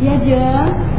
Ya Jeng.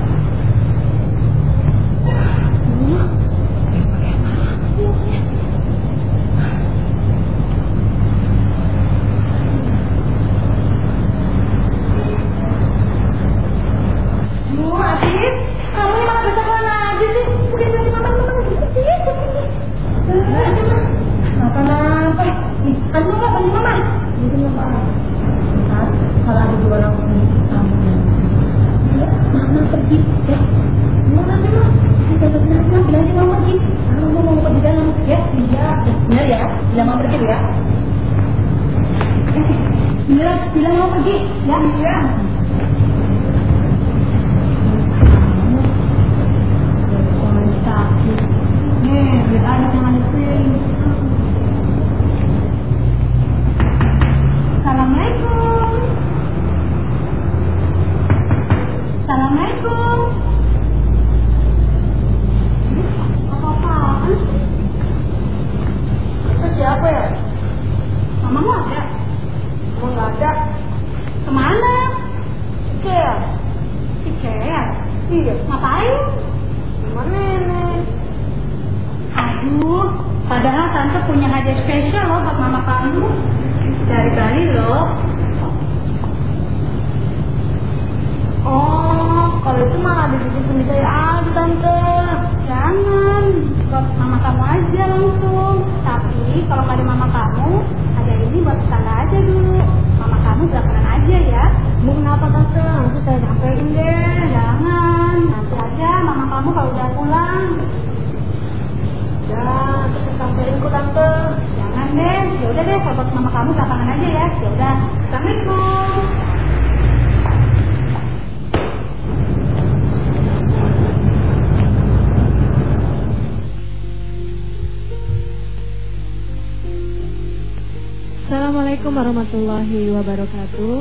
Wabarakatuh.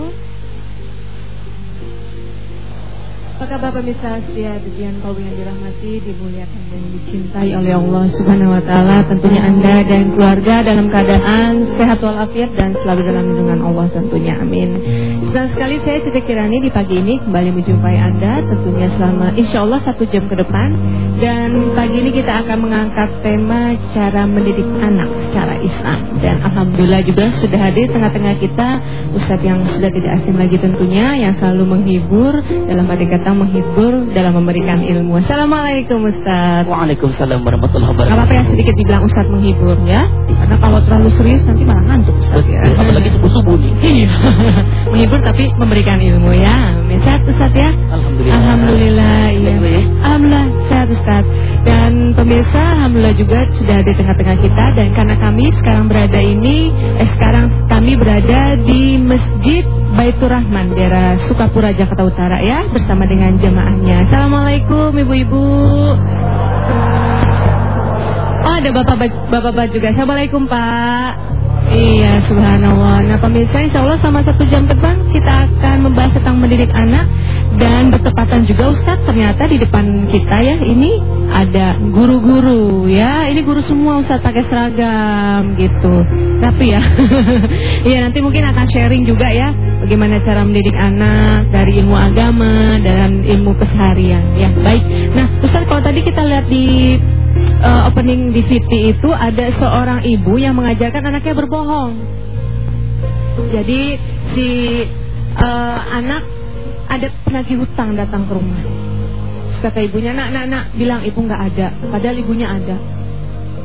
Kabar pemirsa setia Dian kaum yang dirahmati, dimuliakan dan dicintai oleh Allah Subhanahu wa taala. Tentunya Anda dan keluarga dalam keadaan sehat walafiat dan selalu dalam lindungan Allah tentunya. Amin. Senang sekali saya Siti Kirani di pagi ini kembali menjumpai Anda tentunya selama insya Allah satu jam ke depan dan pagi ini kita akan mengangkat tema cara mendidik anak secara Islam dan Alhamdulillah juga sudah hadir tengah-tengah kita Ustadz yang sudah tidak asing lagi tentunya yang selalu menghibur dalam arti kata menghibur dalam memberikan ilmu. Assalamualaikum Ustadz. Waalaikumsalam warahmatullahi wabarakatuh. apa-apa ya sedikit dibilang Ustadz menghibur ya Karena kalau terlalu serius nanti malah ngantuk Ustadz ya apalagi subuh-subuh nih. Iya. menghibur tapi memberikan ilmu ya Amin. Sehat Ustadz ya Alhamdulillah. Alhamdulillah ya. Alhamdulillah sehat Ustaz Dan pemirsa Alhamdulillah juga sudah di tengah-tengah kita Dan karena kami sekarang berada ini eh, Sekarang kami berada di Masjid Baitur Rahman Daerah Sukapura Jakarta Utara ya Bersama dengan jemaahnya. Assalamualaikum ibu-ibu. Oh ada bapak-bapak juga. Assalamualaikum Pak. Iya subhanallah. Nah pemirsa insya Allah sama satu jam depan Kita akan membahas tentang mendidik anak Dan bertepatan juga Ustadz Ternyata di depan kita ya Ini ada guru-guru ya. Ini guru semua Ustadz pakai seragam gitu. Tapi ya Iya nanti mungkin akan sharing juga ya Bagaimana cara mendidik anak Dari ilmu agama Dan ilmu keseharian. Ya Baik. Nah Ustadz kalau tadi kita lihat di uh, opening di VT itu ada seorang ibu yang mengajarkan anaknya berbohong. Jadi si uh, anak ada penagih hutang datang ke rumah. Terus kata ibunya, nak, nak, nak, bilang ibu nggak ada. Padahal ibunya ada.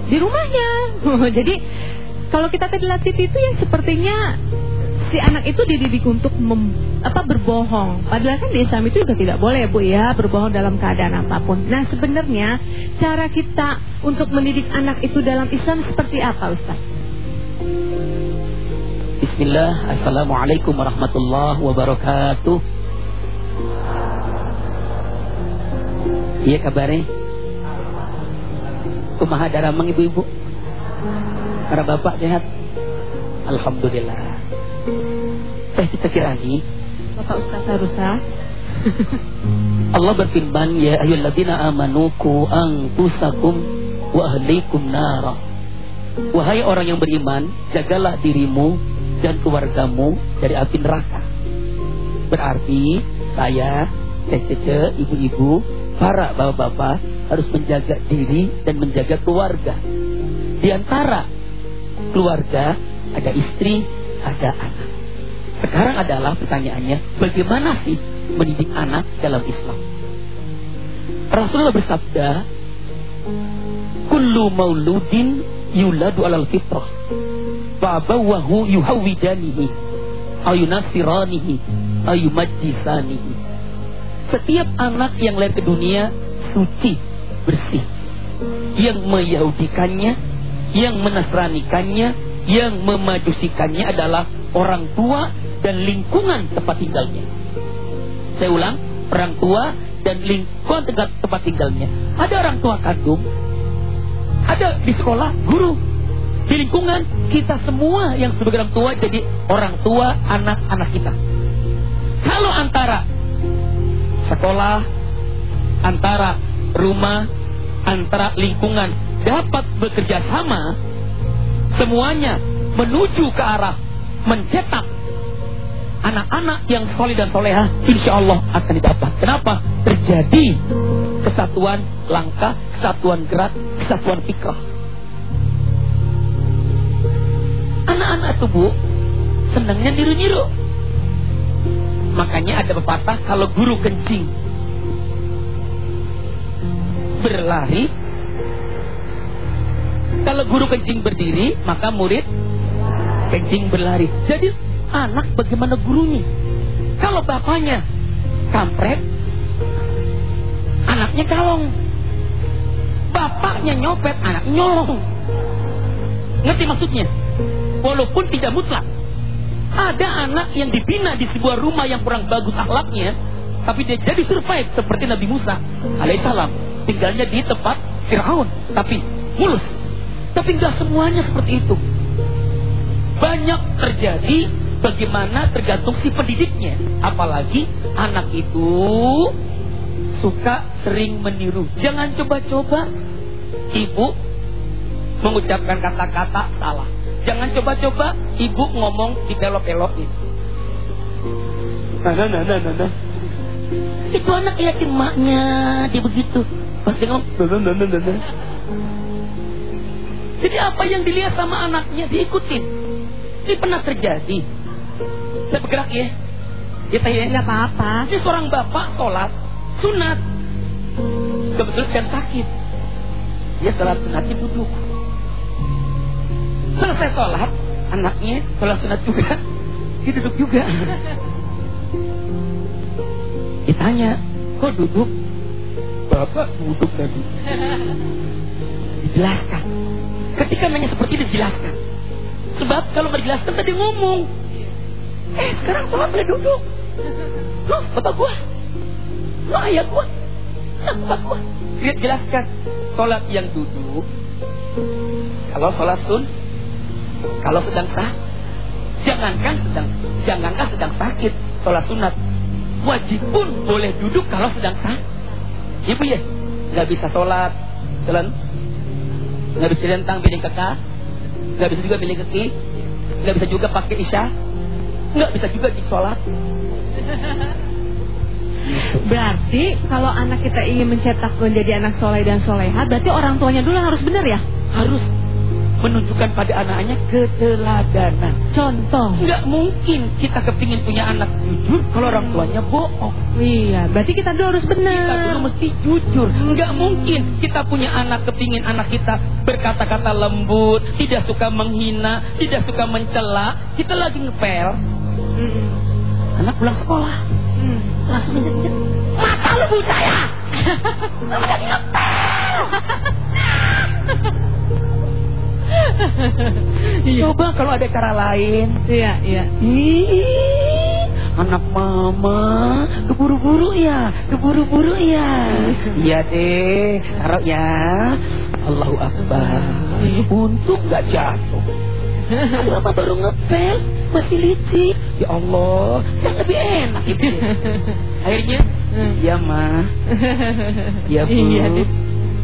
Di rumahnya. Jadi kalau kita tadi VT itu ya sepertinya si anak itu dididik untuk mem, apa berbohong. Padahal kan di Islam itu juga tidak boleh Bu ya berbohong dalam keadaan apa pun. Nah sebenarnya cara kita untuk mendidik anak itu dalam Islam seperti apa Ustaz? Bismillah. Assalamualaikum warahmatullahi wabarakatuh. Iya kabarnya? Kumaha daramang ibu-ibu? Para bapak sehat? Alhamdulillah. Teh kita kirani Bapak Ustaz Harusa. Allah berfirman ya ayyuhalladzina amanu qu anfusakum wa ahlikum nara. Wahai orang yang beriman, jagalah dirimu dan keluargamu dari api neraka. Berarti saya, cece, ibu-ibu, para bapak-bapak harus menjaga diri dan menjaga keluarga. Di antara keluarga ada istri, ada anak. Sekarang adalah pertanyaannya, bagaimana sih mendidik anak dalam Islam? Rasulullah bersabda, "Kullu mauludin yuladu alal fitrah, fabawahu yuhawidanihi, ayunasiranihi, ayumajisanihi." Setiap anak yang lahir ke dunia suci, bersih. Yang meyahudikannya, yang menasranikannya, yang memajusikannya adalah orang tua dan lingkungan tempat tinggalnya. Saya ulang, orang tua dan lingkungan tempat, tinggalnya. Ada orang tua kandung, ada di sekolah guru, di lingkungan kita semua yang sebagai orang tua jadi orang tua anak-anak kita. Kalau antara sekolah, antara rumah, antara lingkungan dapat bekerja sama, semuanya menuju ke arah mencetak anak-anak yang solid dan soleha, insya Allah akan didapat. Kenapa? Terjadi kesatuan langkah, kesatuan gerak, kesatuan fikrah. Anak-anak tuh bu, senangnya niru-niru. Makanya ada pepatah kalau guru kencing berlari, kalau guru kencing berdiri, maka murid kencing berlari. Jadi anak bagaimana gurunya? Kalau bapaknya kampret, anaknya kalong. Bapaknya nyopet, anak nyolong. Ngerti maksudnya? Walaupun tidak mutlak. Ada anak yang dibina di sebuah rumah yang kurang bagus akhlaknya, tapi dia jadi survive seperti Nabi Musa alaihissalam. Tinggalnya di tempat Fir'aun, tapi mulus. Tapi nggak semuanya seperti itu. Banyak terjadi bagaimana tergantung si pendidiknya. Apalagi anak itu suka sering meniru. Jangan coba-coba ibu mengucapkan kata-kata salah. Jangan coba-coba ibu ngomong di pelok-pelokin. Nah, nah, nah, nah, nah, nah. Itu anak yakin maknya dia begitu. Pas dia ngomong, nah, nah, nah, nah, nah. Jadi apa yang dilihat sama anaknya diikutin. Ini pernah terjadi. Saya bergerak ya. Kita ya. Nggak apa-apa. Ini seorang bapak sholat sunat. Kebetulan kan sakit. Dia sholat sunatnya duduk. Selesai sholat, anaknya sholat sunat juga. Dia duduk juga. Ditanya, kok duduk? Bapak duduk tadi. Dijelaskan. Ketika nanya seperti itu dijelaskan. Sebab kalau nggak dijelaskan tadi ngomong. Eh sekarang sholat boleh duduk. Loh bapak gua. Loh ayah gua. Bapak gua. Dia jelaskan. Sholat yang duduk. Kalau sholat sun. Kalau sedang sah. Jangankan sedang. Jangankan sedang sakit. Sholat sunat. Wajib pun boleh duduk kalau sedang sah. Ibu ya. Nggak bisa sholat. Jalan nggak bisa lentang piring keka, nggak bisa juga piring keki, nggak bisa juga pakai isya, nggak bisa juga di sholat. Berarti kalau anak kita ingin mencetak menjadi anak soleh dan soleha, berarti orang tuanya dulu harus benar ya? Harus menunjukkan pada anaknya keteladanan. Contoh. Nggak mungkin kita kepingin punya anak jujur kalau orang tuanya bohong. Iya, berarti kita dulu harus benar. Kita dulu mesti jujur. Nggak mungkin kita punya anak kepingin anak kita berkata-kata lembut, tidak suka menghina, tidak suka mencela. Kita lagi ngepel. Mm-mm. Anak pulang sekolah. Mm. Langsung menjadi mata lu buta ya. Lu ngepel. Coba kalau ada cara lain. Iya, iya. Ih, anak mama keburu-buru ya, keburu-buru ya. Iya deh, taruh ya. Allahu Akbar. Untung nggak jatuh. Mama baru ngepel, masih licin. Ya Allah, yang lebih enak ya. Akhirnya, ya ma, ya bu. Iya, deh.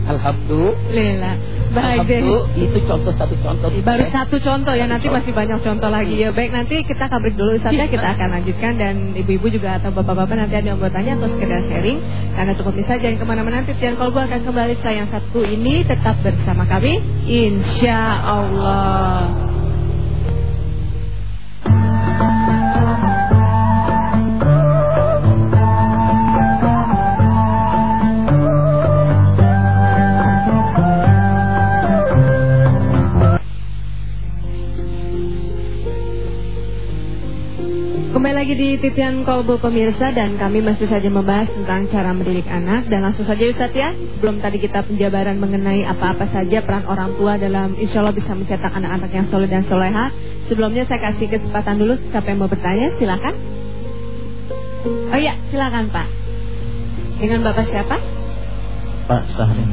Alhamdulillah. Baik deh. Itu contoh satu contoh. Baru satu contoh ya, nanti masih banyak contoh lagi ya. Baik, nanti kita kabrik dulu Ustaz ya, kita akan lanjutkan dan ibu-ibu juga atau bapak-bapak nanti ada yang mau tanya atau sekedar sharing. Karena cukup bisa jangan ke mana-mana nanti dan kalau gue akan kembali setelah yang satu ini tetap bersama kami. Insya Allah. Lagi di titian kolbu pemirsa dan kami masih saja membahas tentang cara mendidik anak. Dan langsung saja Ustaz ya sebelum tadi kita penjabaran mengenai apa-apa saja peran orang tua dalam insya Allah bisa mencetak anak-anak yang soleh dan soleha. Sebelumnya saya kasih kesempatan dulu siapa yang mau bertanya. Silakan. Oh iya silakan Pak. Dengan Bapak siapa? Pak Sahri.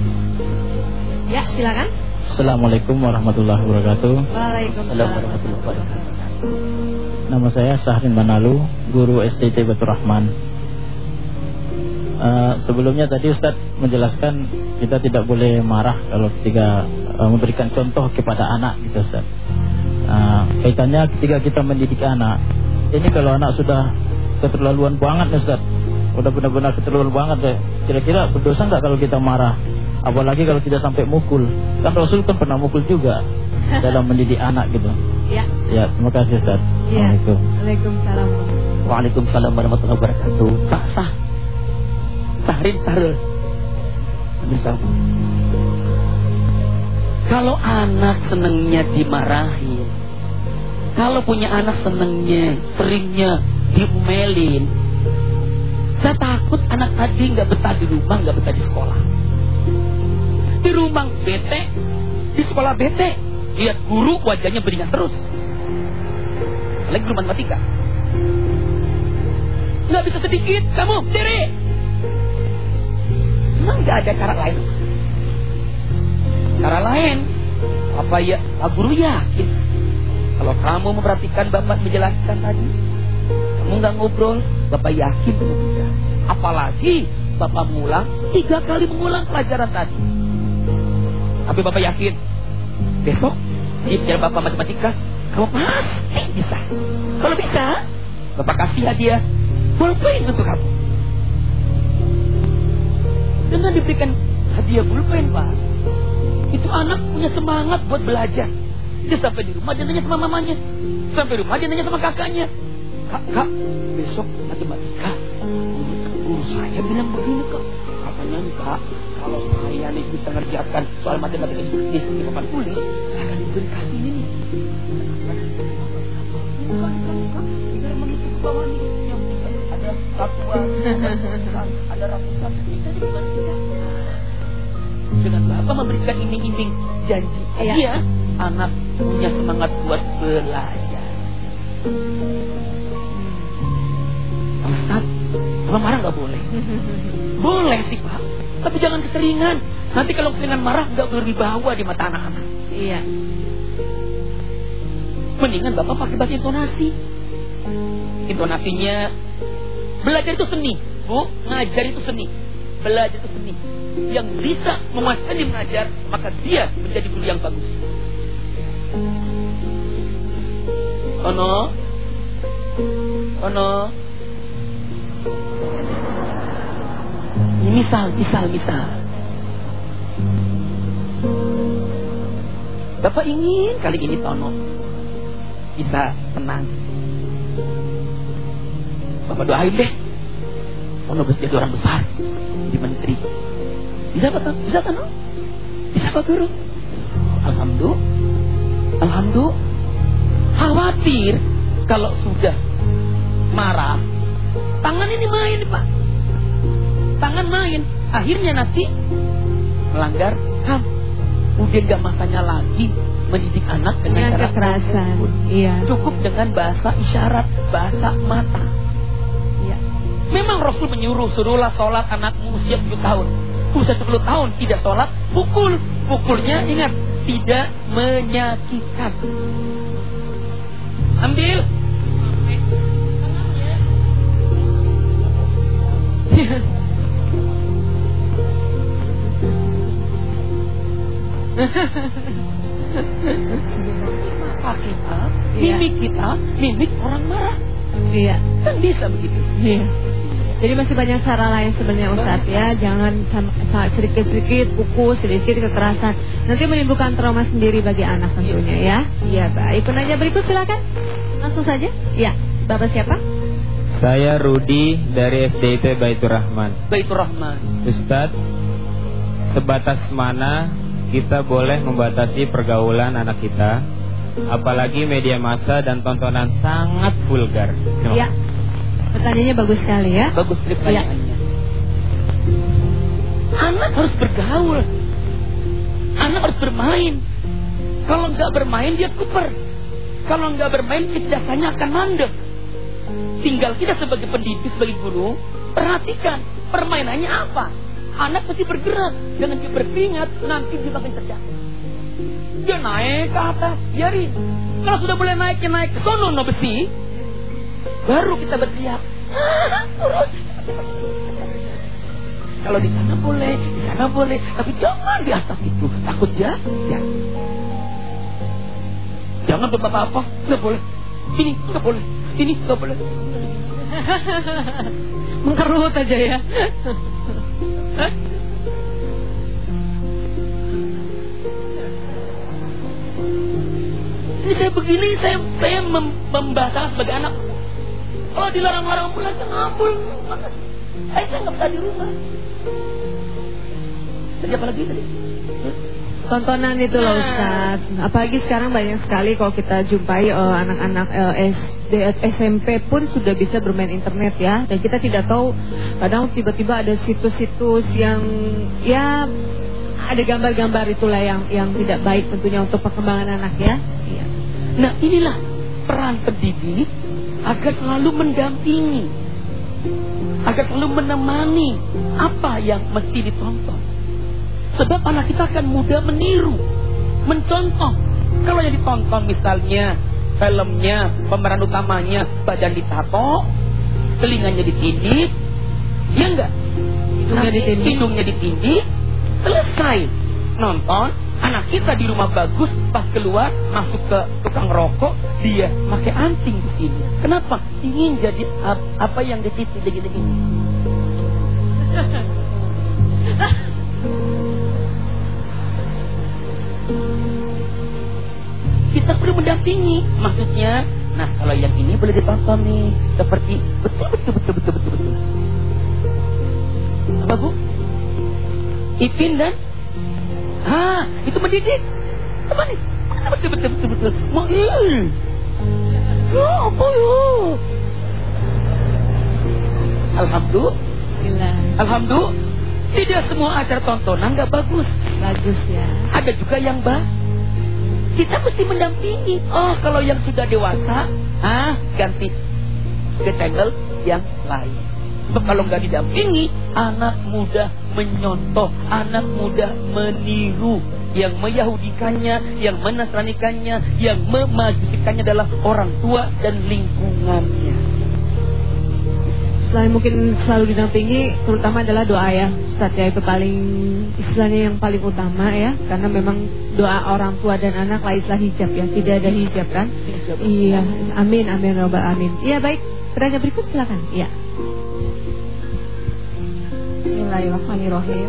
Ya silakan. Assalamualaikum warahmatullahi wabarakatuh. Waalaikumsalam. Warahmatullahi wabarakatuh Nama saya Sahrin Manalu, guru STT Batur Rahman. Uh, sebelumnya tadi Ustadz menjelaskan kita tidak boleh marah kalau ketika uh, memberikan contoh kepada anak gitu Ustadz. Uh, kaitannya ketika kita mendidik anak, ini kalau anak sudah keterlaluan banget Ustadz, udah benar-benar keterlaluan banget ya. Kira-kira berdosa nggak kalau kita marah? Apalagi kalau tidak sampai mukul. Kan Rasul kan pernah mukul juga dalam mendidik anak gitu. Ya. Ya, terima kasih Ustaz. Ya. Waalaikumsalam. Waalaikumsalam warahmatullahi wabarakatuh. Tak sah. Sahrin Sahrul. Bisa. Kalau anak senengnya dimarahin, kalau punya anak senengnya, seringnya diomelin, saya takut anak tadi nggak betah di rumah, nggak betah di sekolah. Di rumah bete, di sekolah bete, lihat guru wajahnya beringas terus. Lagi guru matematika. Nggak bisa sedikit, kamu diri. Emang nggak ada cara lain? Cara lain? Apa ya? Pak guru yakin. Kalau kamu memperhatikan bapak menjelaskan tadi, kamu nggak ngobrol, bapak yakin bisa. Apalagi bapak mengulang tiga kali mengulang pelajaran tadi. Tapi bapak yakin besok biar bapak matematika kamu pasti bisa. Kalau bisa bapak kasih hadiah pulpen untuk kamu. Dengan diberikan hadiah pulpen pak itu anak punya semangat buat belajar. Dia sampai di rumah dia nanya sama mamanya. Sampai rumah dia nanya sama kakaknya. Kak kak besok matematika. Guru saya bilang begini kak katanya kak kalau saya nih bisa ngerjakan soal matematika di, di papan tulis saya akan diberi kasih ini bukan bukan biar menutup ke bawah nih yang ada ratusan dengan kita. Dengan bapak memberikan iming-iming janji ya. dia anak punya semangat buat belajar. Ustaz, Bapak marah nggak boleh? Boleh sih Pak, tapi jangan keseringan. Nanti kalau keseringan marah nggak berwibawa di mata anak-anak. Iya. Mendingan Bapak pakai bahasa intonasi. Intonasinya belajar itu seni, Bu. Ngajar itu seni. Belajar itu seni. Yang bisa menguasai mengajar, maka dia menjadi guru yang bagus. Ono, ono, Misal, misal, misal. Bapak ingin kali ini Tono bisa tenang. Bapak doain deh. Tono bisa jadi orang besar di menteri. Bisa Pak? Bisa Tono? Bisa Pak Guru? Alhamdulillah. Alhamdulillah. Khawatir kalau sudah marah, tangan ini main Pak tangan main. Akhirnya nanti melanggar HAM. Udah gak masanya lagi mendidik anak dengan cara kekerasan. Iya. Cukup dengan bahasa isyarat, bahasa mata. Iya. Memang Rasul menyuruh suruhlah sholat anakmu usia 7 tahun. Usia 10 tahun tidak sholat, pukul. Pukulnya ingat tidak menyakitkan. Ambil. Mata kita, Iya. mimik kita, mimik orang marah. Iya. Kan bisa begitu. Iya. Jadi masih banyak cara lain sebenarnya Ustadz ya, jangan sedikit-sedikit pukul, sedikit kekerasan. Nanti menimbulkan trauma sendiri bagi anak tentunya ya. Iya baik. Penanya berikut silakan. Langsung saja. Ya. Bapak siapa? Saya Rudi dari SDIT Baitur Rahman. Baitur Rahman. Ustadz, sebatas mana kita boleh membatasi pergaulan anak kita? Apalagi media massa dan tontonan sangat vulgar. Terima Iya. Pertanyaannya bagus sekali ya. Bagus sekali pertanyaannya. Anak harus bergaul. Anak harus bermain. Kalau nggak bermain dia kuper. Kalau nggak bermain kecerdasannya akan mandek. Tinggal kita sebagai pendidik, sebagai guru, perhatikan permainannya apa. Anak mesti bergerak, jangan dia berkeringat, nanti dia makin cerdas. Dia naik ke atas, biarin. Kalau sudah boleh naik, ya naik ke sono no besi, baru kita berteriak. "Ah, turun." Kalau di sana boleh, di sana boleh, tapi jangan di atas itu, takut ya. ya. Jangan berbapak apa, nggak boleh. Ini nggak boleh, ini nggak boleh. Mengkerut aja ya. Ini saya begini, saya saya mem membahasakan sebagai anak. Kalau dilarang-larang pulang, saya ngambul. Saya saya nggak bisa di rumah. Tadi apa lagi tadi? Tontonan itu loh Nah. Ustaz Apalagi sekarang banyak sekali kalau kita jumpai eh, anak-anak eh, SD, SMP pun sudah bisa bermain internet ya Dan kita tidak tahu kadang tiba-tiba ada situs-situs yang ya ada gambar-gambar itulah yang yang tidak baik tentunya untuk perkembangan anak ya Iya. Nah inilah peran pendidik agar selalu mendampingi, agar selalu menemani apa yang mesti ditonton. Sebab anak kita akan mudah meniru, mencontoh. Kalau yang ditonton misalnya filmnya, pemeran utamanya badan ditato, telinganya ditindih, ya enggak? Hidungnya ditindih. Hidungnya ditindih, selesai nonton. Anak kita di rumah bagus, pas keluar masuk ke tukang rokok, dia pakai anting di sini. Kenapa? Ingin jadi ap- apa yang dititip begini-begini. Kita perlu mendampingi, maksudnya. Nah, kalau yang ini boleh ditonton nih, seperti betul betul betul betul betul betul. Apa bu? Ipin dan Ah, itu mendidik. Apa nih? Betul betul betul betul. Mau ih. Ya, apa ya? Alhamdulillah. Alhamdulillah. Tidak semua acara tontonan nggak bagus. Bagus ya Ada juga yang bah. Kita mesti mendampingi. Oh, kalau yang sudah dewasa, ah ganti ke channel yang lain. Sebab kalau nggak didampingi, anak muda menyontoh, anak muda meniru. Yang meyahudikannya, yang menasranikannya, yang memajusikannya adalah orang tua dan lingkungannya. Selain mungkin selalu didampingi Terutama adalah doa ya. Ustaz ya itu paling Istilahnya yang paling utama ya. Karena memang doa orang tua dan anak Laislah hijab ya. Tidak ada hijab kan? Iya. Amin amin robbal amin Iya baik. Pertanyaan berikut silakan. Iya. Bismillahirrahmanirrahim.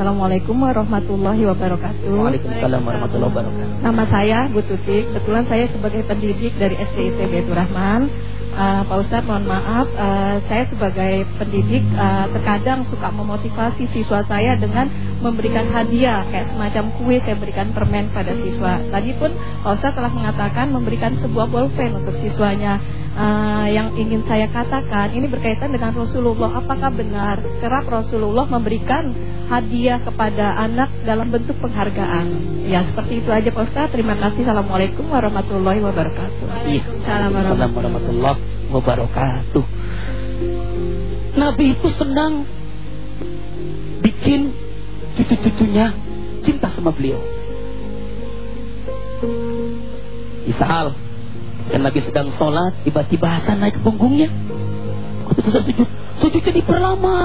Assalamualaikum warahmatullahi wabarakatuh. Waalaikumsalam warahmatullahi wabarakatuh. Nama saya Bu Tutik, kebetulan saya sebagai pendidik dari SDIT Baitur Rahman. Uh, Pak Ustadz mohon maaf, uh, saya sebagai pendidik uh, terkadang suka memotivasi siswa saya dengan memberikan hadiah kayak semacam kue saya berikan permen pada siswa. Tadi pun Pak Ustadz telah mengatakan memberikan sebuah bolpen untuk siswanya. Uh, yang ingin saya katakan ini berkaitan dengan Rasulullah. Apakah benar kerap Rasulullah memberikan hadiah kepada anak dalam bentuk penghargaan? Ya seperti itu aja Pak Ustadz. Terima kasih. Assalamualaikum warahmatullahi wabarakatuh. Iya. Assalamualaikum warahmatullahi wabarakatuh. Nabi itu senang bikin cucu-cucunya cinta sama beliau. Misal, dan Nabi sedang sholat, tiba-tiba Hasan naik ke punggungnya. Waktu sedang sujud, sujudnya diperlama.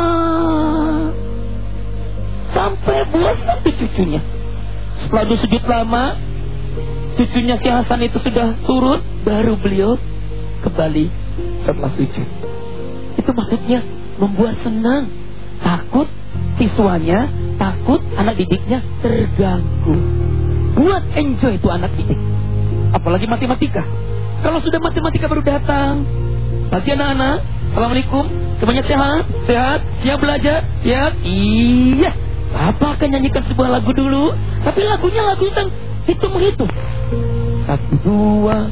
Sampai bosan tuh cucunya. Setelah dua sujud lama, cucunya si Hasan itu sudah turun, baru beliau kembali setelah sujud. Itu maksudnya membuat senang, takut siswanya, takut anak didiknya terganggu. Buat enjoy itu anak didik. Apalagi matematika. Kalau sudah matematika baru datang, pagi anak-anak, Assalamualaikum, semuanya sehat, sehat, siap belajar, siap, iya. Bapak akan nyanyikan sebuah lagu dulu, tapi lagunya lagu tentang hitung-hitung. Satu, dua,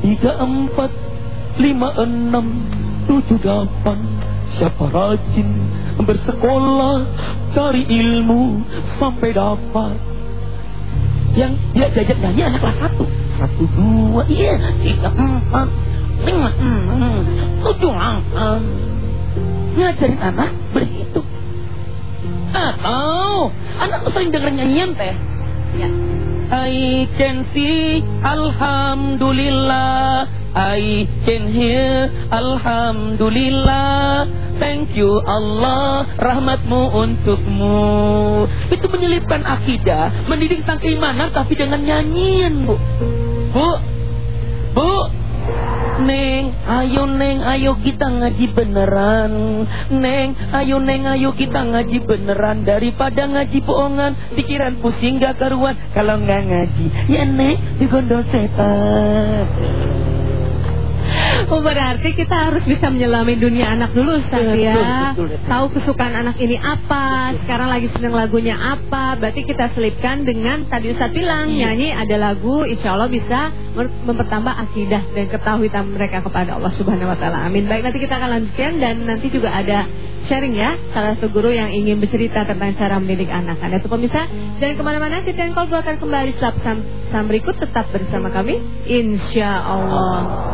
tiga, empat, lima, enam, tujuh, delapan. Siapa rajin bersekolah, cari ilmu sampai dapat. Yang dia jajak nyanyi anak kelas satu. Satu, dua, iya, tiga, empat, lima, enam, tujuh, delapan. Ngajarin anak berhitung. Atau anak tuh sering denger nyanyian teh. Ya. I can see Alhamdulillah I can hear Alhamdulillah. Thank you Allah Rahmatmu untukmu. Itu menyelipkan akidah Mendidik tentang keimanan Tapi dengan nyanyian bu. Bu Bu. Neng, ayo neng, ayo kita ngaji beneran. Neng, ayo neng, ayo kita ngaji beneran. Daripada ngaji bohongan Pikiran pusing gak karuan. Kalau nggak ngaji Ya neng, digondol setan berarti kita harus bisa menyelami dunia anak dulu Ustaz Betul, ya. betul, betul. Tahu kesukaan anak ini apa Sekarang lagi seneng lagunya apa. Berarti kita selipkan dengan Tadi Ustaz bilang Iya. nyanyi ada lagu Insya Allah bisa mempertambah akidah Dan ketahuitan mereka kepada Allah Subhanahu Wa Taala. Amin. Baik nanti kita akan lanjutkan Dan nanti juga ada sharing ya. Salah satu guru yang ingin bercerita tentang cara mendidik anak. Anda itu pemirsa Jangan ke mana-mana Kita Call akan kembali Setelah pesan berikut. Tetap bersama kami. Insya Allah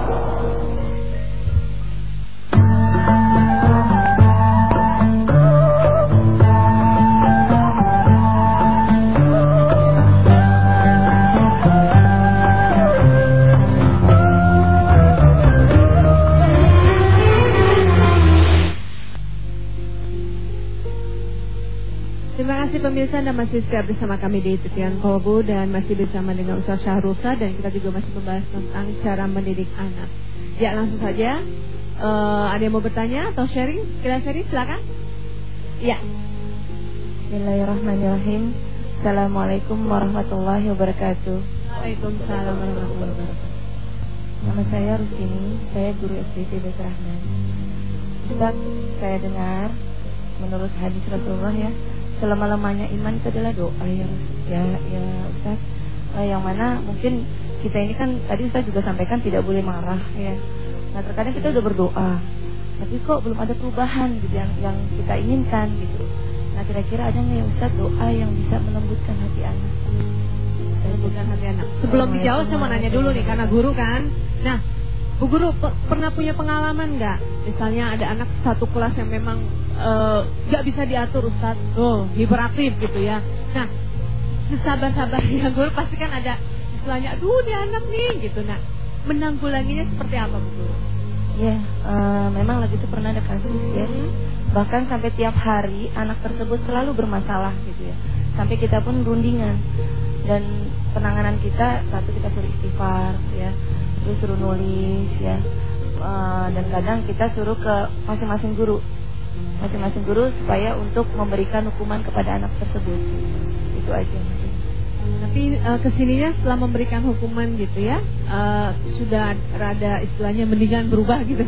Kasih pemirsa Anda masih setia bersama kami di Titian Kolbu dan masih bersama dengan Ustaz Syahrusa dan kita juga masih membahas tentang cara mendidik anak. Ya langsung saja, Eh, ada yang mau bertanya atau sharing? Kita sharing silakan. Ya, Bismillahirrahmanirrahim Assalamualaikum warahmatullahi wabarakatuh Waalaikumsalam warahmatullahi wabarakatuh. Nama saya Rustini Saya guru SPT Rahman Ustaz, saya dengar Menurut hadis Rasulullah ya Selama-lamanya iman itu adalah doa ya, ya, ya Ustaz Eh, Yang mana mungkin kita ini kan Tadi Ustaz juga sampaikan tidak boleh marah ya Nah terkadang kita udah berdoa Tapi kok belum ada perubahan gitu yang, yang kita inginkan gitu Nah kira-kira ada nggak ya Ustaz doa yang bisa melembutkan hati anak Bukan hati anak. Sebelum dijawab saya mau nanya dulu nih karena guru kan. Nah, Bu Guru pe- pernah punya pengalaman nggak? Misalnya ada anak satu kelas yang memang eh, nggak bisa diatur Ustadz, oh hiperaktif gitu ya. Nah, sesabar-sabarnya guru pasti kan ada istilahnya, aduh ini anak nih gitu. Nah, menanggulanginya seperti apa Bu Guru? Ya, eh, memang lagi itu pernah ada kasus ya. Bahkan sampai tiap hari anak tersebut selalu bermasalah gitu ya. Sampai kita pun rundingan dan penanganan kita satu kita suruh istighfar ya, terus suruh nulis ya. Eh, dan kadang kita suruh ke masing-masing guru, masing-masing guru supaya untuk memberikan hukuman kepada anak tersebut. Itu aja. Tapi eh, ke sininya setelah memberikan hukuman gitu ya, eh, sudah rada istilahnya mendingan berubah gitu.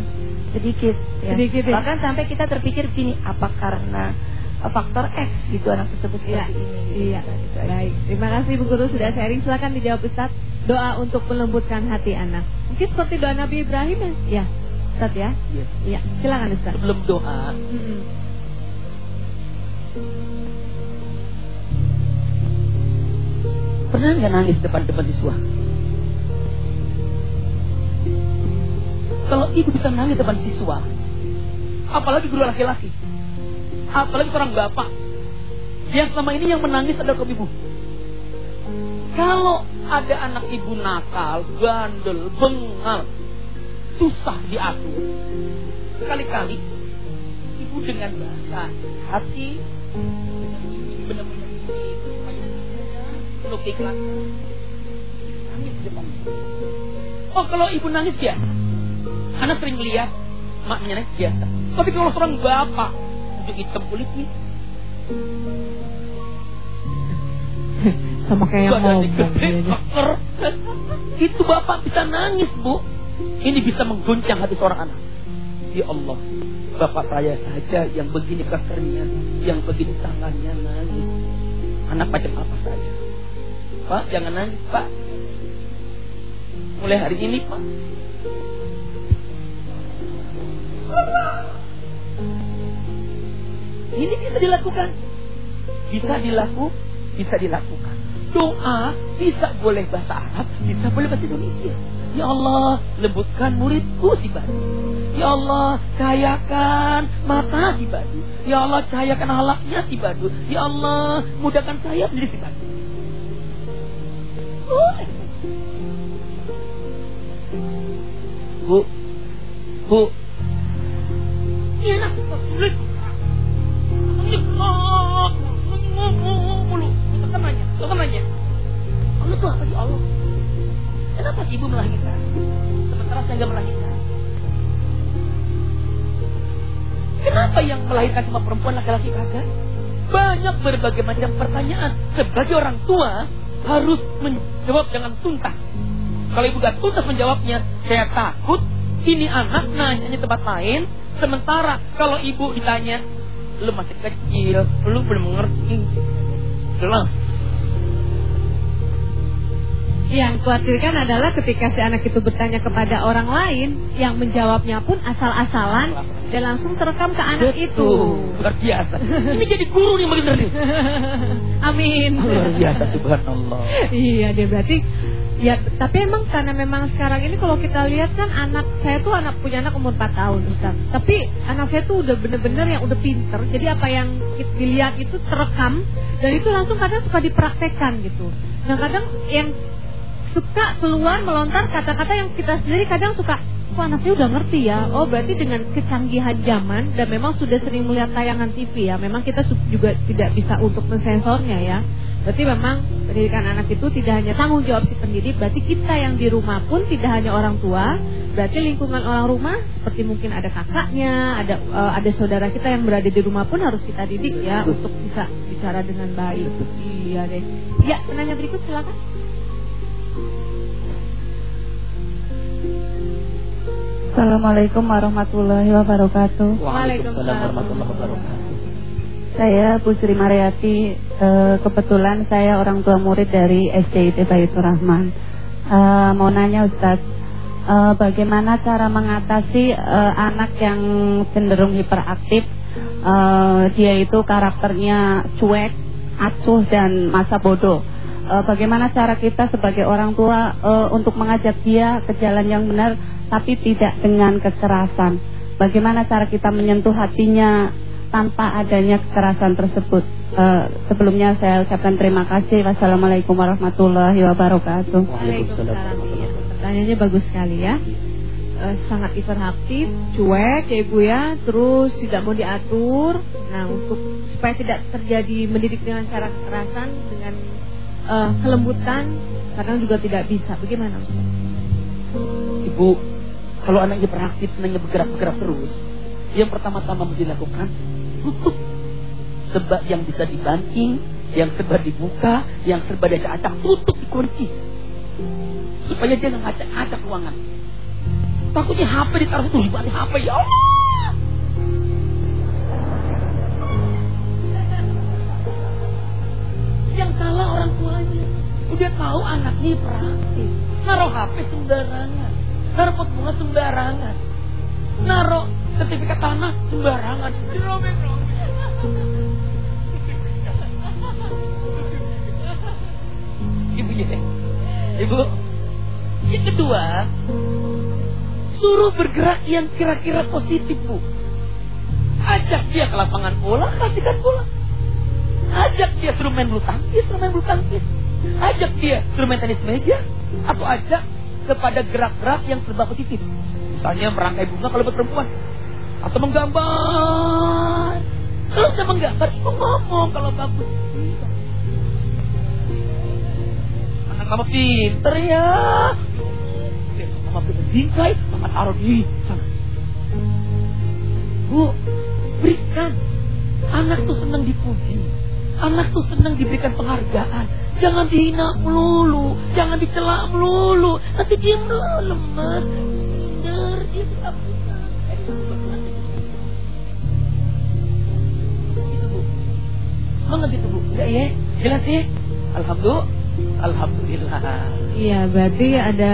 sedikit ya. Sedikit ya. Bahkan sampai kita terpikir gini, apa karena faktor X gitu anak tersebut Iya, seperti ini. gitu. iya. Itu aja. Baik, terima kasih Bu Guru sudah sharing. Silakan dijawab Ustaz. Doa untuk melembutkan hati anak. Mungkin seperti doa Nabi Ibrahim ya? Ya, Ustaz ya. Iya. Iya, silakan Ustaz. Sebelum doa, Mm-mm. pernah nggak nangis depan-depan siswa? Kalau ibu bisa nangis depan siswa, apalagi guru laki-laki, apalagi seorang bapak, yang selama ini yang menangis adalah kaum ibu. Kalau ada anak ibu nakal, bandel, bengal, susah diatur. Sekali-kali ibu dengan bahasa hati benar-benar keikhlasan. Nangis depan. Oh kalau ibu nangis biasa. Anak sering lihat maknya nangis biasa. Tapi kalau seorang bapak untuk hitam kulitnya, Sama kayak kayaknya. keker. itu bapak bisa nangis bu. Ini bisa mengguncang hati seorang anak. Ya Allah, bapak saya saja yang begini kekernya, yang begini tangannya nangis. Anak macam apa saja? Pak, jangan nangis pak. Mulai hari ini pak. Ini bisa dilakukan. Bisa dilakukan, bisa dilakukan. Doa bisa boleh bahasa Arab, bisa boleh bahasa Indonesia. Ya Allah, lembutkan muridku si Badu. Ya Allah, cahayakan mata si Badu. Ya Allah, cahayakan halaknya si Badu. Ya Allah, mudahkan saya menjadi si Badu. Bu, Bu, ini enak sulit. Tuh apa sih Allah? Kenapa ibu melahirkan? Sementara saya nggak melahirkan. Kenapa yang melahirkan cuma perempuan laki-laki kagak? Banyak berbagai macam pertanyaan. Sebagai orang tua harus menjawab dengan tuntas. Kalau ibu gak tuntas menjawabnya, saya takut ini anak nanya tempat lain. Sementara kalau ibu ditanya, lu masih kecil, lu belum mengerti. Jelas. Yang khawatirkan adalah ketika si anak itu bertanya kepada orang lain yang menjawabnya pun asal-asalan dan langsung terekam ke anak itu. Luar biasa. Ini jadi guru nih bener nih. Amin. Luar biasa subhanallah. iya dia berarti ya tapi emang karena memang sekarang ini kalau kita lihat kan anak saya tuh anak punya anak umur 4 tahun Ustaz. Tapi anak saya tuh udah bener-bener yang udah pinter. Jadi apa yang dilihat itu terekam dan itu langsung kadang suka dipraktekkan gitu. Nah kadang yang suka keluar melontar kata-kata yang kita sendiri kadang suka anaknya udah ngerti ya. Oh berarti dengan kecanggihan zaman dan memang sudah sering melihat tayangan TV ya memang kita juga tidak bisa untuk mensensornya ya. Berarti memang pendidikan anak itu tidak hanya tanggung jawab si pendidik berarti kita yang di rumah pun tidak hanya orang tua berarti lingkungan orang rumah seperti mungkin ada kakaknya ada eh, ada saudara kita yang berada di rumah pun harus kita didik ya untuk bisa bicara dengan baik. Iya deh. Ya penanya berikut silakan Assalamualaikum warahmatullahi wabarakatuh. Waalaikumsalam warahmatullahi wabarakatuh. Saya Bu Sri Mariati. Eh, kebetulan saya orang tua murid dari SDIT Baitur Rahman. Eh, mau nanya Ustadz, eh, bagaimana cara mengatasi anak yang cenderung hiperaktif? Dia itu karakternya cuek, acuh dan masa bodoh. Bagaimana cara kita sebagai orang tua eh, untuk mengajak dia ke jalan yang benar tapi tidak dengan kekerasan. Bagaimana cara kita menyentuh hatinya tanpa adanya kekerasan tersebut. Eh, sebelumnya saya ucapkan terima kasih. Wassalamualaikum warahmatullahi wabarakatuh. Waalaikumsalam. Pertanyaannya bagus sekali ya. Eh, sangat hiperaktif, cuek ya ibu ya, terus tidak mau diatur. Nah untuk supaya tidak terjadi mendidik dengan cara kekerasan dengan eh, kelembutan, kadang juga tidak bisa. Bagaimana? Ibu, kalau anak hiperaktif senangnya bergerak-gerak terus, yang pertama-tama dilakukan tutup sebab yang bisa dibanting, yang serba dibuka, yang serba diacak-acak, tutup dikunci. Supaya dia nggak ngacak-ngacak ruangan. Takutnya HP ditaruh situ, dibalik HP ya Allah. Yang salah orang tuanya. Udah tahu anaknya hiperaktif. Naruh HP sembarangan. Pot bunga sembarangan. Naruh sertifikat tanah sembarangan. Ibu ya. Ibu. Yang kedua, suruh bergerak yang kira-kira positif, Bu. Ajak dia ke lapangan bola, kasihkan bola. Ajak dia suruh main bulu tangkis, suruh main bulu tangkis. Ajak dia suruh main tenis meja. Atau ajak kepada gerak-gerak yang serba positif. Misalnya merangkai bunga kalau buat perempuan. Atau menggambar. Kalau saya menggambar, ngomong kalau bagus. sama pinter ya. Besok mama beli bingkai, mama taruh di sana. Bu, berikan. Anak tuh senang dipuji. Anak tuh senang diberikan penghargaan. Jangan dihina melulu, jangan dicela melulu. Nanti dia lemas, minder, dia tidak Bu. Emang gitu, Bu? Enggak ya? Jelas ya? Alhamdulillah. Alhamdulillah. Iya, berarti ada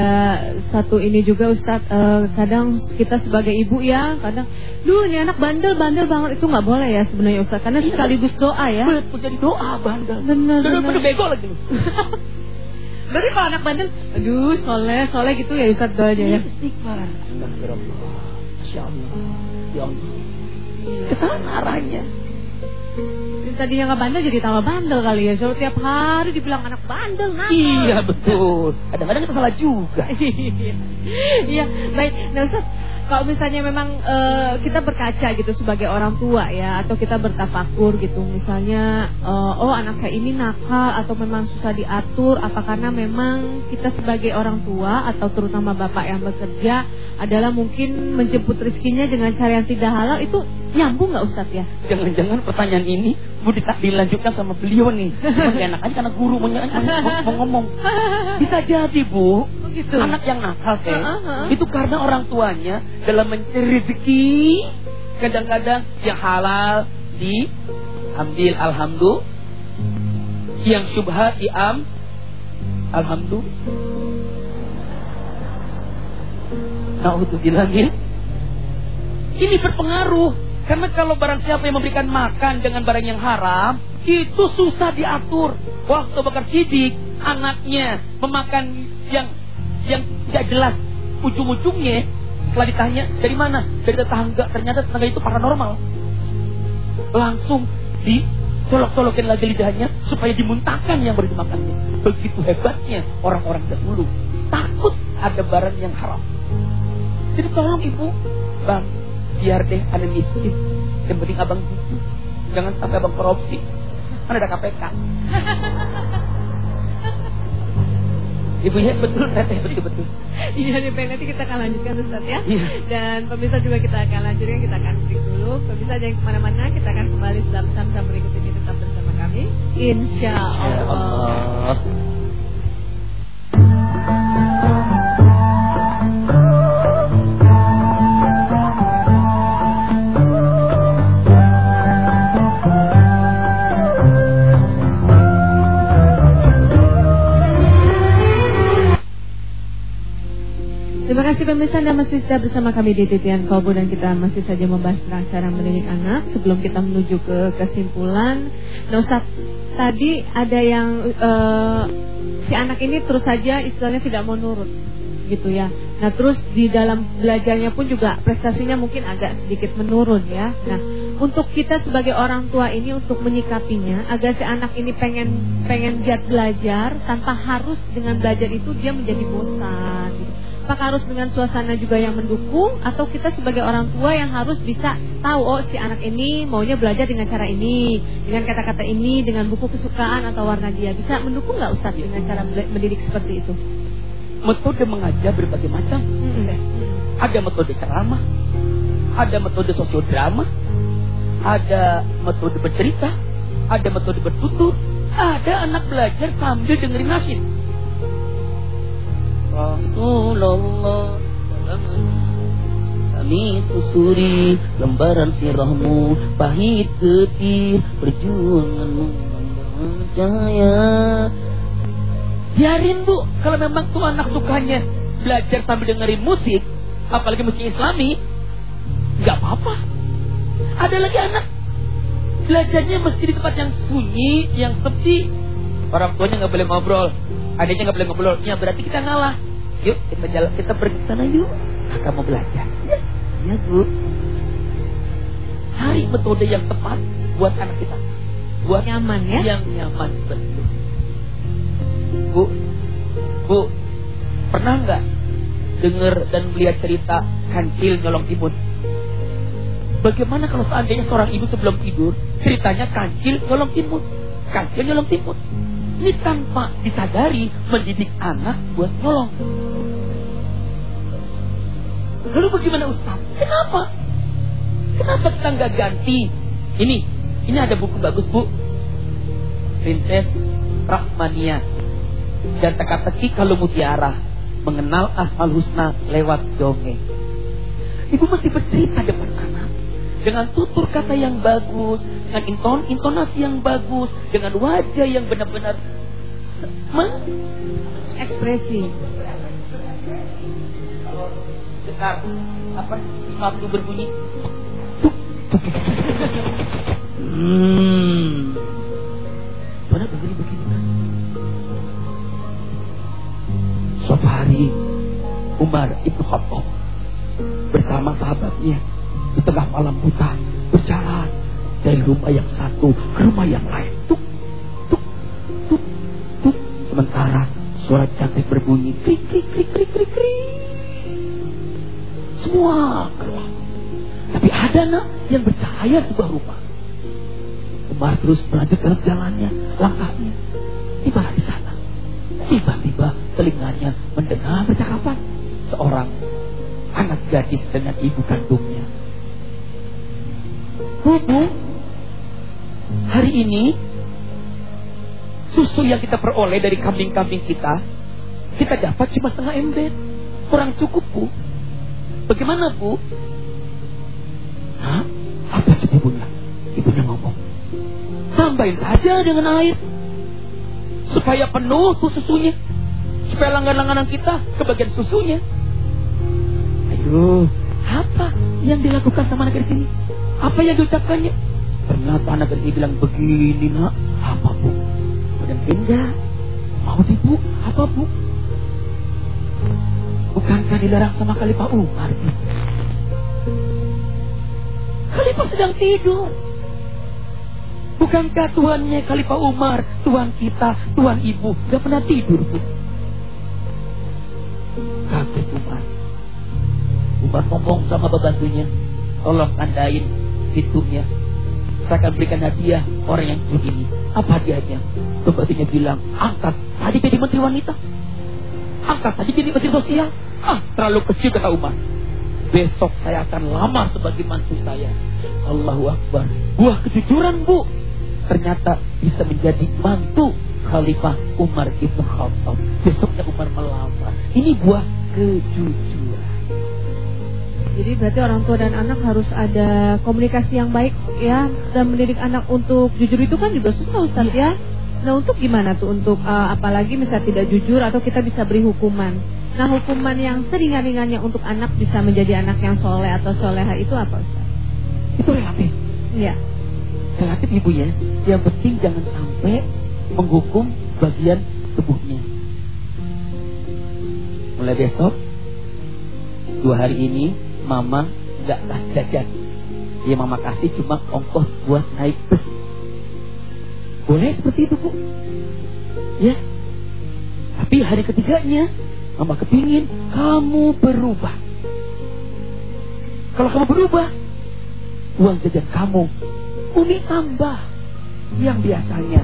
satu ini juga Ustadz. eh, kadang kita sebagai ibu ya, kadang, duh ini anak bandel-bandel banget itu nggak boleh ya sebenarnya Ustadz. Karena sekaligus doa ya. Betul jadi doa bandel. Bener, Daripada bener. bego lagi lu. Berarti kalau anak bandel, aduh soleh, soleh gitu ya Ustadz doanya ya. Istighfar. Astagfirullah. Masya Allah. Ya Allah. Ke sana arahnya. Tadinya nggak bandel jadi tambah bandel kali ya. So tiap hari dibilang anak bandel, nakal. Iya betul. Kadang-kadang kita salah juga. Iya, baik. Nah, Ustaz, kalau misalnya memang eh, kita berkaca gitu sebagai orang tua ya, atau kita bertafakur gitu, misalnya, eh, oh anak saya ini nakal atau memang susah diatur, apa karena memang kita sebagai orang tua atau terutama bapak yang bekerja adalah mungkin menjemput rezekinya dengan cara yang tidak halal itu nyambung nggak Ustaz ya? Jangan-jangan pertanyaan ini mau dilanjutkan sama beliau nih. Cuma enak aja karena guru mau, mau, mau ngomong. Bisa jadi bu, gitu. anak yang nakal teh, Heeh, heeh. itu karena orang tuanya dalam mencari rezeki kadang-kadang yang halal diambil alhamdulillah, yang syubhat diam alhamdulillah. Naudzubillah min ini berpengaruh karena kalau barang siapa yang memberikan makan dengan barang yang haram itu susah diatur. Waktu bakar sidik anaknya memakan yang yang tidak jelas ujung-ujungnya setelah ditanya dari mana? Dari tetangga. Ternyata tetangga itu paranormal. Langsung dicolok-colokin lagi lidahnya supaya dimuntahkan yang baru dimakannya begitu hebatnya orang-orang dahulu. Takut ada barang yang haram. Jadi tolong ibu. Bang biar deh ada miskin. Yang penting abang jujur jangan sampai abang korupsi. Kan ada KPK Ibu ya betul teteh betul betul. Iya nih Bang, nanti kita akan lanjutkan Ustaz ya. Iya. Dan pemirsa juga kita akan lanjutkan Kita akan break dulu. Pemirsa jangan ke mana-mana Kita akan kembali setelah bersama berikut ini Tetap bersama kami. Insya Ya Allah Terima kasih pemirsa Anda masih setia bersama kami di Titian Kolbu Dan kita masih saja membahas tentang cara mendidik anak Sebelum kita menuju ke kesimpulan Nah Ustaz, tadi ada yang eh, Si anak ini terus saja istilahnya tidak mau nurut gitu ya. Nah terus di dalam belajarnya pun juga prestasinya mungkin agak sedikit menurun ya. Nah untuk kita sebagai orang tua ini untuk menyikapinya agar si anak ini pengen pengen giat belajar tanpa harus dengan belajar itu dia menjadi bosan. Gitu. Apakah harus dengan suasana juga yang mendukung atau kita sebagai orang tua yang harus bisa tahu oh si anak ini maunya belajar dengan cara ini, dengan kata-kata ini, dengan buku kesukaan atau warna dia bisa mendukung nggak Ustaz dengan cara mendidik seperti itu? Metode mengajar berbagai macam. Mm-mm. Ada metode ceramah, ada metode sosiodrama, ada metode bercerita, ada metode bertutur, ada anak belajar sambil dengerin nasyid. Rasulullah kami susuri lembaran sirahmu pahit getir perjuanganmu cahaya Biarin bu, kalau memang tuh anak sukanya belajar sambil dengerin musik, apalagi musik islami, nggak apa-apa. Ada lagi anak belajarnya mesti di tempat yang sunyi, yang sepi. Orang tuanya nggak boleh ngobrol, adiknya nggak boleh ngobrol. Ya berarti kita ngalah. Yuk kita jalan, kita pergi ke sana yuk. Kakak mau belajar. Ya, ya bu. Cari metode yang tepat buat anak kita. Buat Nyaman ya? Yang nyaman betul. Bu, Bu, pernah nggak dengar dan melihat cerita kancil nyolong timun? Bagaimana kalau seandainya seorang ibu sebelum tidur ceritanya kancil nyolong timun, kancil nyolong timun? Ini tanpa disadari mendidik anak buat nolong. Lalu bagaimana Ustaz? Kenapa? Kenapa kita nggak ganti? Ini, ini ada buku bagus bu. Princess Rahmania dan teka-teki kalau mutiara mengenal asal husna lewat dongeng. Ibu mesti bercerita depan anak dengan tutur kata yang bagus, dengan inton intonasi yang bagus, dengan wajah yang benar-benar ekspresi. Dengar apa sepatu berbunyi. Hmm. Mana begini begini. Suatu hari Umar Ibn Khattab bersama sahabatnya di tengah malam buta berjalan dari rumah yang satu ke rumah yang lain. Tuk, tuk, tuk, tuk. Sementara suara cantik berbunyi krik krik krik krik krik krik. Semua keluar. Tapi ada nak yang bercahaya sebuah rumah. Umar terus melanjutkan jalannya, langkahnya. Tiba di sana. Tiba-tiba telinganya mendengar percakapan seorang anak gadis dengan ibu kandungnya. Bu, hari ini susu yang kita peroleh dari kambing-kambing kita, kita dapat cuma setengah ember. Kurang cukup, Bu. Bagaimana, Bu? Hah? Apa sih ibunya? Ibunya ngomong. Tambahin saja dengan air. Supaya penuh tuh susunya. Supaya langganan-langganan kita kebagian susunya. Ayo, apa yang dilakukan sama anak di sini? Apa yang diucapkannya? Ternyata anak gadis bilang begini nak, apa bu? Dan enggak, mau di bu, apa bu? Bukankah dilarang sama Khalifah Umar? Khalifah sedang tidur. Bukankah tuannya Khalifah Umar, tuan kita, tuan ibu, gak pernah tidur bu? Kaget Umar. Umar ngomong sama pembantunya, tolong tandain pintunya. Saya akan berikan hadiah orang yang jujur ini. Apa hadiahnya? Pembantunya bilang, angkat tadi jadi menteri wanita. Angkat tadi jadi menteri sosial. Ah, terlalu kecil kata Umar. Besok saya akan lamar sebagai mantu saya. Allahu Akbar. Buah kejujuran bu. Ternyata bisa menjadi mantu Khalifah Umar Ibn Khattab. Besoknya Umar melamar. Ini buah kejujuran. Jadi berarti orang tua dan anak harus ada komunikasi yang baik ya dan mendidik anak untuk jujur itu kan juga susah Ustaz ya. Nah untuk gimana tuh untuk uh, apalagi misalnya tidak jujur atau kita bisa beri hukuman. Nah hukuman yang seringan-ringannya untuk anak bisa menjadi anak yang soleh atau soleha itu apa Ustaz? Itu relatif. Iya. Relatif ibu ya. Yang penting jangan sampai menghukum bagian tubuhnya. Mulai besok dua hari ini mama nggak kasih jajan. Ya mama kasih cuma ongkos buat naik bus. Boleh seperti itu bu. Ya. Tapi hari ketiganya mama kepingin kamu berubah. Kalau kamu berubah, uang jajan kamu Umi tambah. Yang biasanya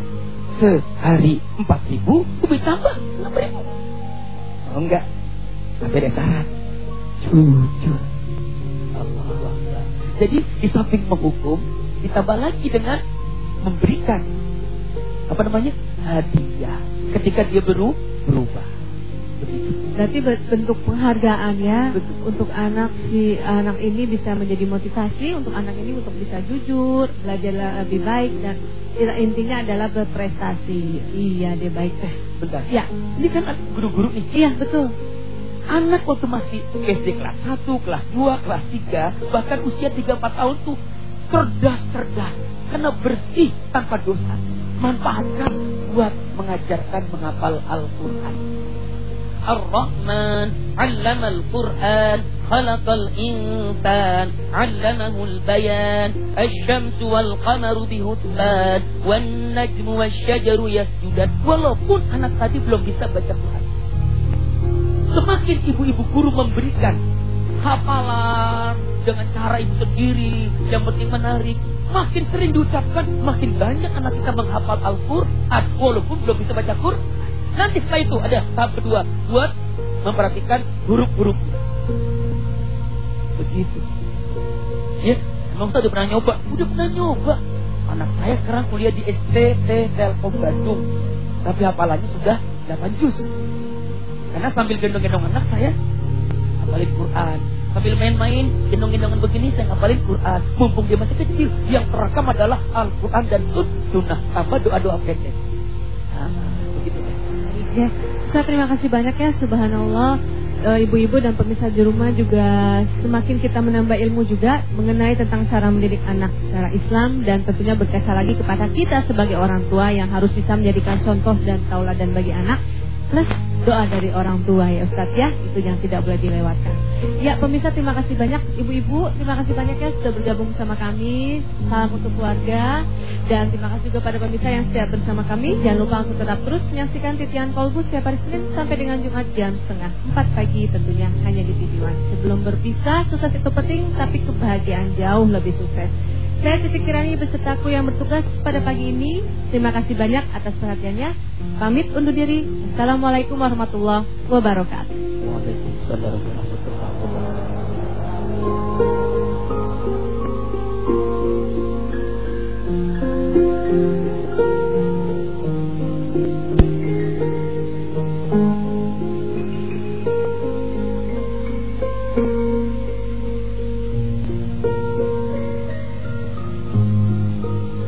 sehari empat ribu, Umi tambah enam ribu. Oh enggak, tapi ada syarat. Jujur. Jadi di samping menghukum, ditambah lagi dengan memberikan apa namanya hadiah ketika dia beru berubah. Begitu. Berarti bentuk penghargaan ya Betul. untuk anak si anak ini bisa menjadi motivasi untuk anak ini untuk bisa jujur, belajar lebih baik dan intinya adalah berprestasi. Iya, dia baik teh. Bentar. Ya, Ini kan guru-guru nih. iya betul. Anak waktu masih SD kelas 1, kelas 2, kelas 3, bahkan usia 3 4 tahun tuh cerdas-cerdas karena bersih tanpa dosa. Manfaatkan buat mengajarkan menghafal Al-Qur'an. Ar-Rahman 'allama al-Qur'an 'allamahu al-bayan asy-syamsu wal qamaru bihusban wan najmu wasy-syajaru yasjudan walaupun anak tadi belum bisa baca Quran Semakin ibu-ibu guru memberikan hafalan dengan cara ibu sendiri, yang penting menarik. Makin sering diucapkan, makin banyak anak kita menghafal Al-Quran, walaupun belum bisa baca Quran. Nanti setelah itu ada tahap kedua, buat memperhatikan huruf-huruf. Begitu. Ya, emang udah pernah nyoba? Udah pernah nyoba. Anak saya sekarang kuliah di STT Telkom Bandung. Tapi hafalannya sudah 8 juz. Karena sambil gendong-gendong anak saya hafalin Quran. Sambil main-main, gendong-gendongan begini saya hafalin Quran. Mumpung dia masih kecil, yang terekam adalah Al-Quran dan sun, sunnah. Tambah doa-doa pendek. Nah, begitu. Ya, terima kasih banyak ya Subhanallah Eh, Ibu-ibu dan pemirsa di rumah juga semakin kita menambah ilmu juga mengenai tentang cara mendidik anak secara Islam dan tentunya berkasar lagi kepada kita sebagai orang tua yang harus bisa menjadikan contoh dan tauladan bagi anak plus doa dari orang tua ya Ustadz ya. Itu yang tidak boleh dilewatkan. Ya pemirsa terima kasih banyak. Ibu-ibu terima kasih banyak ya sudah bergabung bersama kami. Salam untuk keluarga. Dan terima kasih juga pada pemirsa yang setia bersama kami. Jangan lupa untuk tetap terus menyaksikan titian kolbus setiap hari Senin sampai dengan Jumat jam setengah 4 pagi tentunya hanya di TV One sebelum berpisah sukses itu penting tapi kebahagiaan jauh lebih sukses saya Titik Kirani besertaku yang bertugas pada pagi ini. Terima kasih banyak atas perhatiannya. Pamit undur diri. Assalamualaikum warahmatullahi wabarakatuh. Waalaikumsalam warahmatullahi wabarakatuh.